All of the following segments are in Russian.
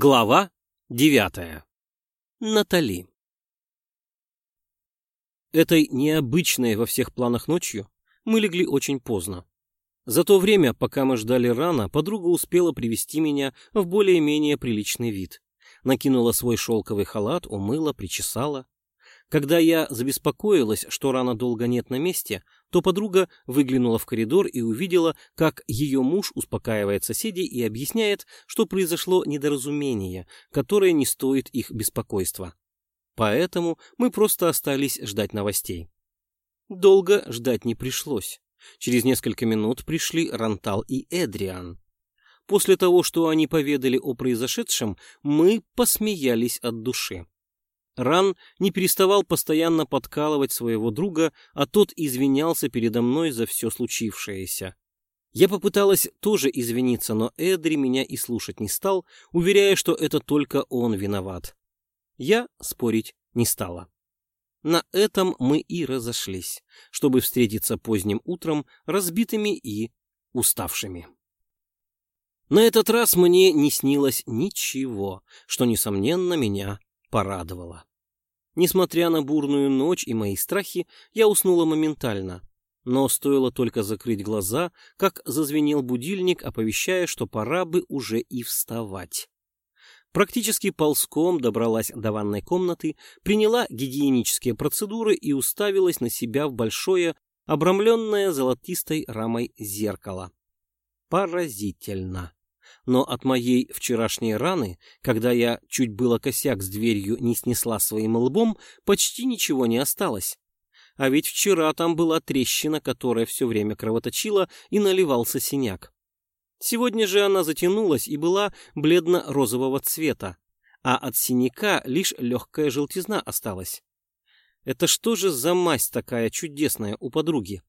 Глава девятая. Натали. Этой необычной во всех планах ночью мы легли очень поздно. За то время, пока мы ждали рано, подруга успела привести меня в более-менее приличный вид. Накинула свой шелковый халат, умыла, причесала. Когда я забеспокоилась, что рано долго нет на месте, то подруга выглянула в коридор и увидела, как ее муж успокаивает соседей и объясняет, что произошло недоразумение, которое не стоит их беспокойства. Поэтому мы просто остались ждать новостей. Долго ждать не пришлось. Через несколько минут пришли Рантал и Эдриан. После того, что они поведали о произошедшем, мы посмеялись от души. Ран не переставал постоянно подкалывать своего друга, а тот извинялся передо мной за все случившееся. Я попыталась тоже извиниться, но Эдри меня и слушать не стал, уверяя, что это только он виноват. Я спорить не стала. На этом мы и разошлись, чтобы встретиться поздним утром разбитыми и уставшими. На этот раз мне не снилось ничего, что, несомненно, меня порадовало. Несмотря на бурную ночь и мои страхи, я уснула моментально. Но стоило только закрыть глаза, как зазвенел будильник, оповещая, что пора бы уже и вставать. Практически ползком добралась до ванной комнаты, приняла гигиенические процедуры и уставилась на себя в большое, обрамленное золотистой рамой зеркало. Поразительно но от моей вчерашней раны, когда я чуть было косяк с дверью не снесла своим лбом, почти ничего не осталось. А ведь вчера там была трещина, которая все время кровоточила, и наливался синяк. Сегодня же она затянулась и была бледно-розового цвета, а от синяка лишь легкая желтизна осталась. Это что же за мазь такая чудесная у подруги?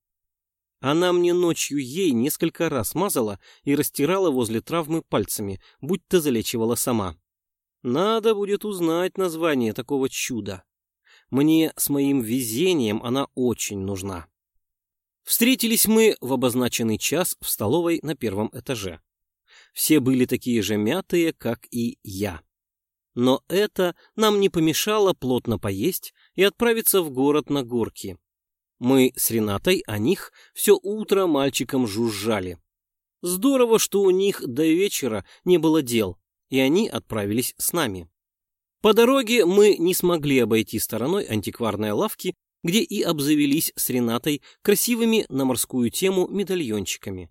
Она мне ночью ей несколько раз мазала и растирала возле травмы пальцами, будто залечивала сама. Надо будет узнать название такого чуда. Мне с моим везением она очень нужна. Встретились мы в обозначенный час в столовой на первом этаже. Все были такие же мятые, как и я. Но это нам не помешало плотно поесть и отправиться в город на горки. Мы с Ренатой о них все утро мальчикам жужжали. Здорово, что у них до вечера не было дел, и они отправились с нами. По дороге мы не смогли обойти стороной антикварной лавки, где и обзавелись с Ренатой красивыми на морскую тему медальончиками.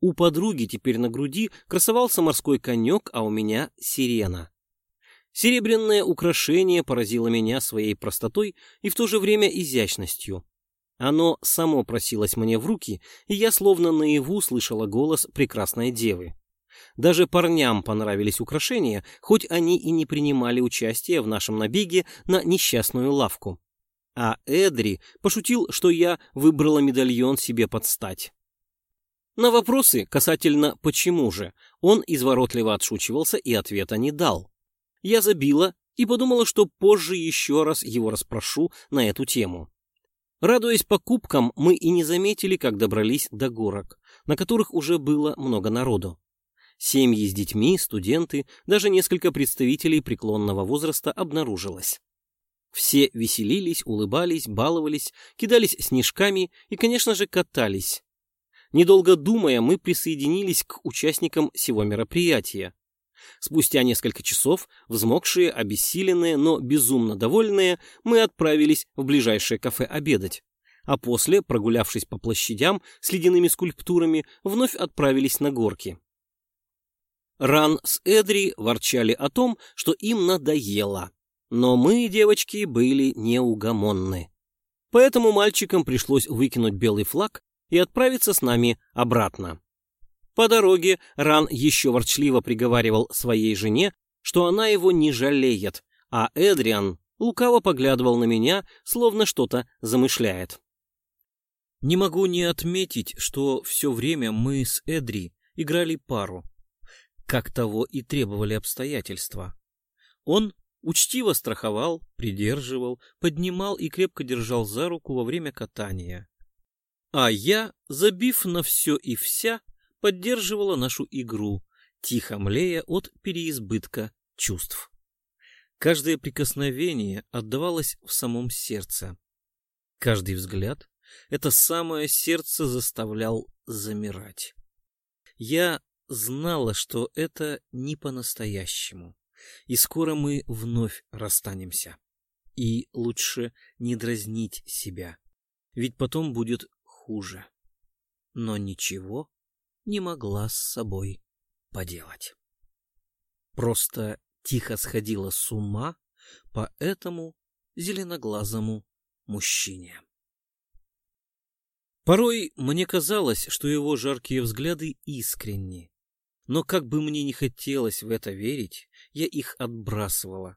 У подруги теперь на груди красовался морской конек, а у меня сирена. Серебряное украшение поразило меня своей простотой и в то же время изящностью. Оно само просилось мне в руки, и я словно наяву слышала голос прекрасной девы. Даже парням понравились украшения, хоть они и не принимали участия в нашем набеге на несчастную лавку. А Эдри пошутил, что я выбрала медальон себе под стать. На вопросы касательно «почему же» он изворотливо отшучивался и ответа не дал. Я забила и подумала, что позже еще раз его расспрошу на эту тему. Радуясь покупкам, мы и не заметили, как добрались до горок, на которых уже было много народу. Семьи с детьми, студенты, даже несколько представителей преклонного возраста обнаружилось. Все веселились, улыбались, баловались, кидались снежками и, конечно же, катались. Недолго думая, мы присоединились к участникам всего мероприятия. Спустя несколько часов, взмокшие, обессиленные, но безумно довольные, мы отправились в ближайшее кафе обедать. А после, прогулявшись по площадям с ледяными скульптурами, вновь отправились на горки. Ран с Эдри ворчали о том, что им надоело. Но мы, девочки, были неугомонны. Поэтому мальчикам пришлось выкинуть белый флаг и отправиться с нами обратно. По дороге Ран еще ворчливо приговаривал своей жене, что она его не жалеет, а Эдриан лукаво поглядывал на меня, словно что-то замышляет. Не могу не отметить, что все время мы с Эдри играли пару, как того и требовали обстоятельства. Он учтиво страховал, придерживал, поднимал и крепко держал за руку во время катания. А я, забив на все и вся, поддерживала нашу игру, тихо млея от переизбытка чувств. Каждое прикосновение отдавалось в самом сердце. Каждый взгляд это самое сердце заставлял замирать. Я знала, что это не по-настоящему, и скоро мы вновь расстанемся. И лучше не дразнить себя, ведь потом будет хуже. Но ничего не могла с собой поделать. Просто тихо сходила с ума по этому зеленоглазому мужчине. Порой мне казалось, что его жаркие взгляды искренни. Но как бы мне не хотелось в это верить, я их отбрасывала.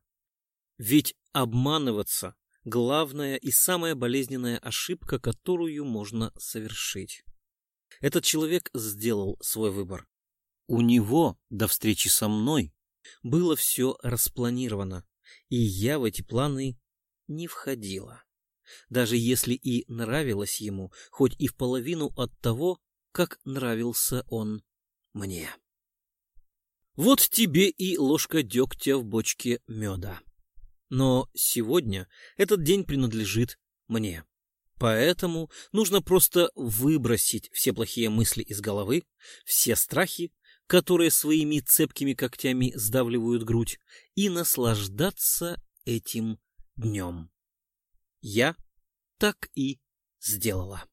Ведь обманываться — главная и самая болезненная ошибка, которую можно совершить. Этот человек сделал свой выбор. У него до встречи со мной было все распланировано, и я в эти планы не входила даже если и нравилось ему, хоть и в половину от того, как нравился он мне. Вот тебе и ложка дегтя в бочке меда. Но сегодня этот день принадлежит мне. Поэтому нужно просто выбросить все плохие мысли из головы, все страхи, которые своими цепкими когтями сдавливают грудь, и наслаждаться этим днем я так и сделала.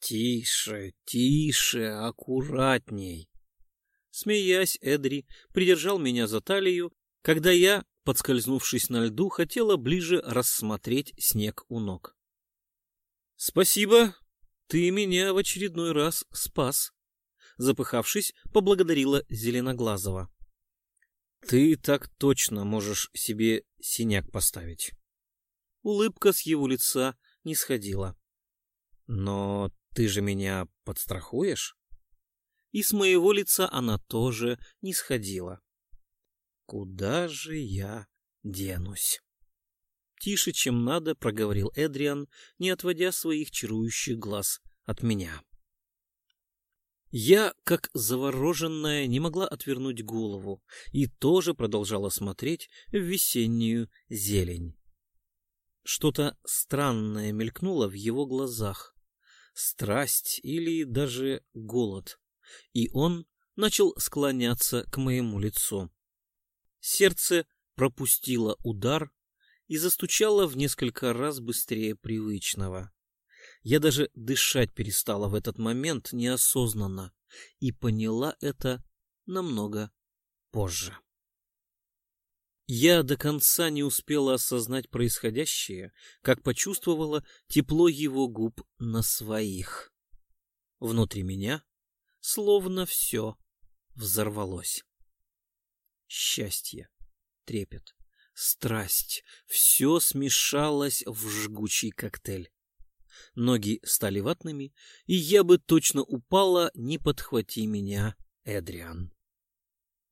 «Тише, тише, аккуратней!» Смеясь, Эдри придержал меня за талию, когда я, подскользнувшись на льду, хотела ближе рассмотреть снег у ног. «Спасибо, ты меня в очередной раз спас», — запыхавшись, поблагодарила Зеленоглазого. Ты так точно можешь себе синяк поставить. Улыбка с его лица не сходила. Но ты же меня подстрахуешь? И с моего лица она тоже не сходила. Куда же я денусь? Тише, чем надо, проговорил Эдриан, не отводя своих чарующих глаз от меня. Я, как завороженная, не могла отвернуть голову и тоже продолжала смотреть в весеннюю зелень. Что-то странное мелькнуло в его глазах. Страсть или даже голод. И он начал склоняться к моему лицу. Сердце пропустило удар и застучало в несколько раз быстрее привычного. Я даже дышать перестала в этот момент неосознанно и поняла это намного позже. Я до конца не успела осознать происходящее, как почувствовала тепло его губ на своих. Внутри меня словно все взорвалось. Счастье, трепет, страсть — все смешалось в жгучий коктейль. Ноги стали ватными, и я бы точно упала, не подхвати меня, Эдриан.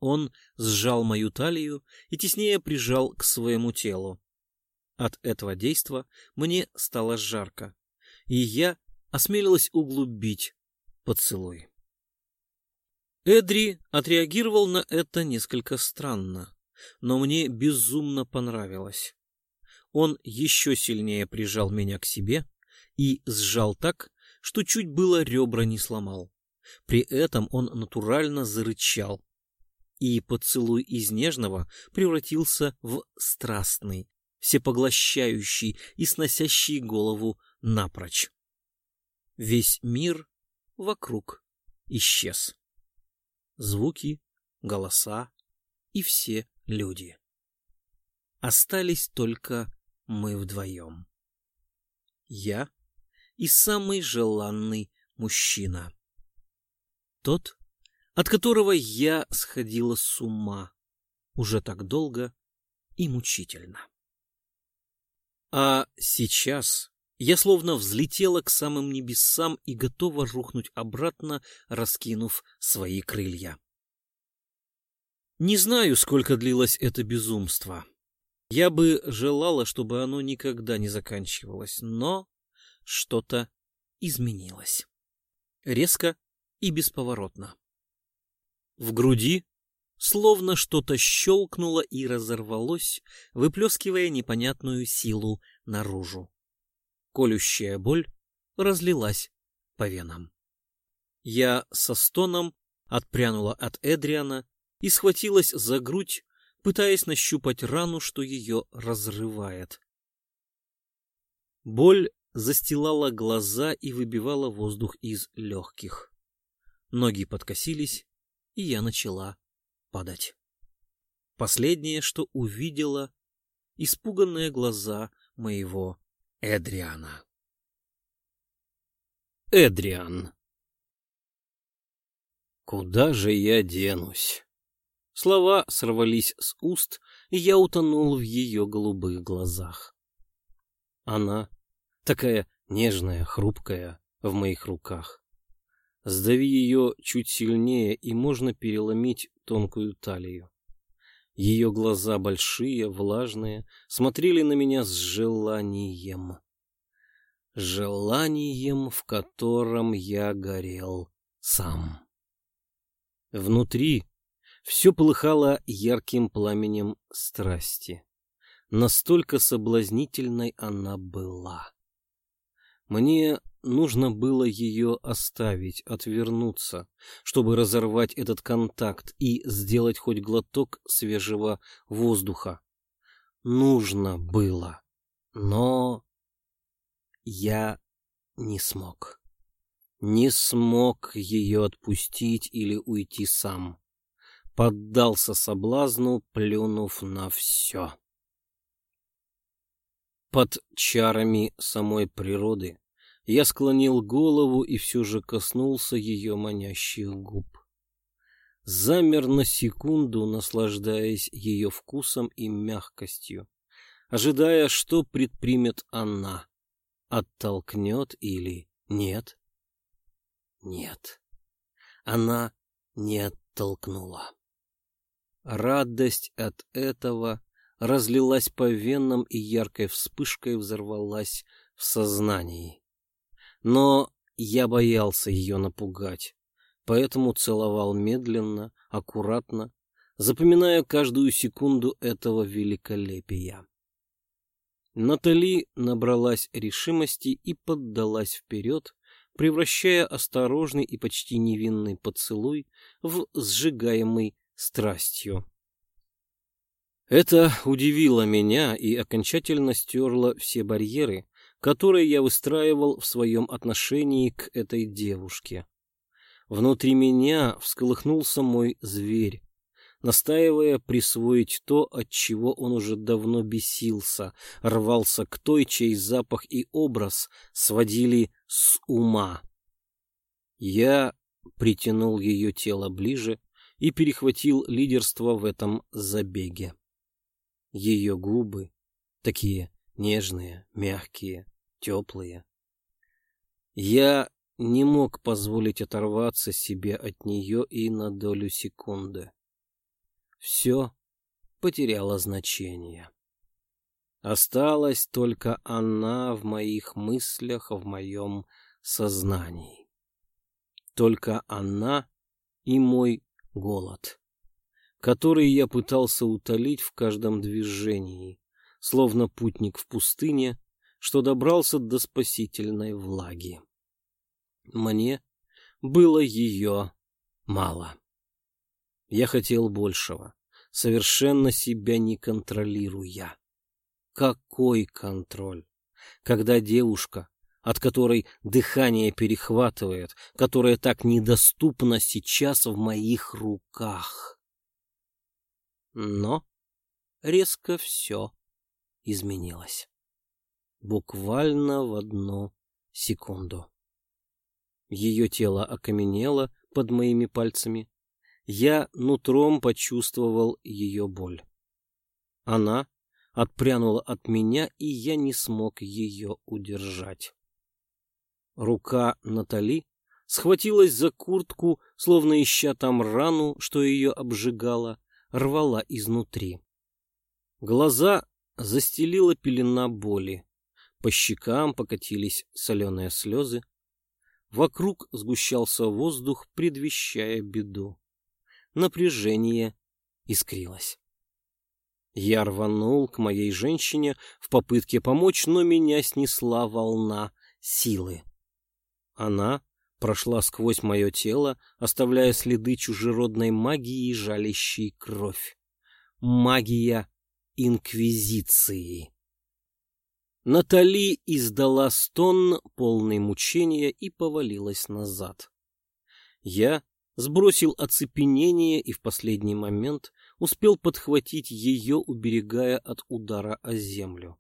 Он сжал мою талию и теснее прижал к своему телу. От этого действа мне стало жарко, и я осмелилась углубить поцелуй. Эдри отреагировал на это несколько странно, но мне безумно понравилось. Он еще сильнее прижал меня к себе, и сжал так, что чуть было ребра не сломал. При этом он натурально зарычал, и поцелуй из нежного превратился в страстный, всепоглощающий и сносящий голову напрочь. Весь мир вокруг исчез. Звуки, голоса и все люди. Остались только мы вдвоем. Я и самый желанный мужчина. Тот, от которого я сходила с ума уже так долго и мучительно. А сейчас я словно взлетела к самым небесам и готова рухнуть обратно, раскинув свои крылья. Не знаю, сколько длилось это безумство. Я бы желала, чтобы оно никогда не заканчивалось, но что-то изменилось. Резко и бесповоротно. В груди словно что-то щелкнуло и разорвалось, выплескивая непонятную силу наружу. Колющая боль разлилась по венам. Я со стоном отпрянула от Эдриана и схватилась за грудь, пытаясь нащупать рану, что ее разрывает. Боль застилала глаза и выбивала воздух из легких. Ноги подкосились, и я начала падать. Последнее, что увидела, испуганные глаза моего Эдриана. Эдриан. Куда же я денусь? Слова сорвались с уст, и я утонул в ее голубых глазах. Она такая нежная, хрупкая в моих руках. Сдави ее чуть сильнее, и можно переломить тонкую талию. Ее глаза большие, влажные, смотрели на меня с желанием. Желанием, в котором я горел сам. Внутри все полыхало ярким пламенем страсти. Настолько соблазнительной она была. Мне нужно было ее оставить, отвернуться, чтобы разорвать этот контакт и сделать хоть глоток свежего воздуха. Нужно было, но я не смог. Не смог ее отпустить или уйти сам. Поддался соблазну, плюнув на все. Под чарами самой природы я склонил голову и все же коснулся ее манящих губ. Замер на секунду, наслаждаясь ее вкусом и мягкостью, ожидая, что предпримет она. Оттолкнет или нет? Нет. Она не оттолкнула. Радость от этого разлилась по венам и яркой вспышкой взорвалась в сознании. Но я боялся ее напугать, поэтому целовал медленно, аккуратно, запоминая каждую секунду этого великолепия. Натали набралась решимости и поддалась вперед, превращая осторожный и почти невинный поцелуй в сжигаемый страстью. Это удивило меня и окончательно стерло все барьеры, которые я выстраивал в своем отношении к этой девушке. Внутри меня всколыхнулся мой зверь, настаивая присвоить то, от чего он уже давно бесился, рвался к той, чей запах и образ сводили с ума. Я притянул ее тело ближе и перехватил лидерство в этом забеге. Ее губы, такие нежные, мягкие, теплые. Я не мог позволить оторваться себе от нее и на долю секунды. Все потеряло значение. Осталась только она в моих мыслях, в моем сознании. Только она и мой голод, который я пытался утолить в каждом движении, словно путник в пустыне, что добрался до спасительной влаги. Мне было ее мало. Я хотел большего, совершенно себя не контролируя. Какой контроль? Когда девушка, от которой дыхание перехватывает, которая так недоступна сейчас в моих руках. Но резко все изменилось. Буквально в одну секунду. Ее тело окаменело под моими пальцами. Я нутром почувствовал ее боль. Она отпрянула от меня, и я не смог ее удержать. Рука Натали схватилась за куртку, словно ища там рану, что ее обжигало, рвала изнутри. Глаза застелила пелена боли. По щекам покатились соленые слезы. Вокруг сгущался воздух, предвещая беду. Напряжение искрилась. Я рванул к моей женщине в попытке помочь, но меня снесла волна силы. Она прошла сквозь мое тело, оставляя следы чужеродной магии, жалящей кровь. Магия Инквизиции. Натали издала стон, полный мучения, и повалилась назад. Я сбросил оцепенение и в последний момент успел подхватить ее, уберегая от удара о землю.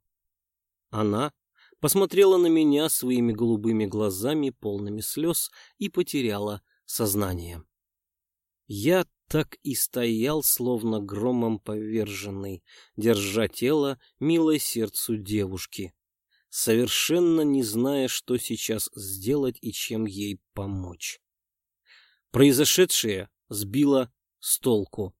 Она посмотрела на меня своими голубыми глазами, полными слез, и потеряла сознание. Я так и стоял, словно громом поверженный, держа тело милой сердцу девушки, совершенно не зная, что сейчас сделать и чем ей помочь. Произошедшее сбило с толку.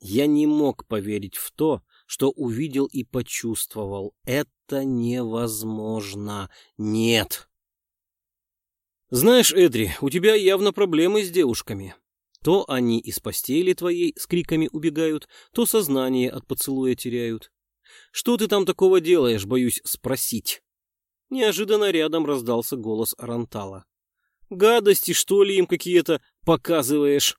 Я не мог поверить в то, что увидел и почувствовал. Это невозможно. Нет. Знаешь, Эдри, у тебя явно проблемы с девушками. То они из постели твоей с криками убегают, то сознание от поцелуя теряют. Что ты там такого делаешь, боюсь спросить? Неожиданно рядом раздался голос Арантала. Гадости, что ли, им какие-то показываешь?